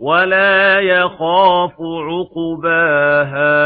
ولا يخاف عقباها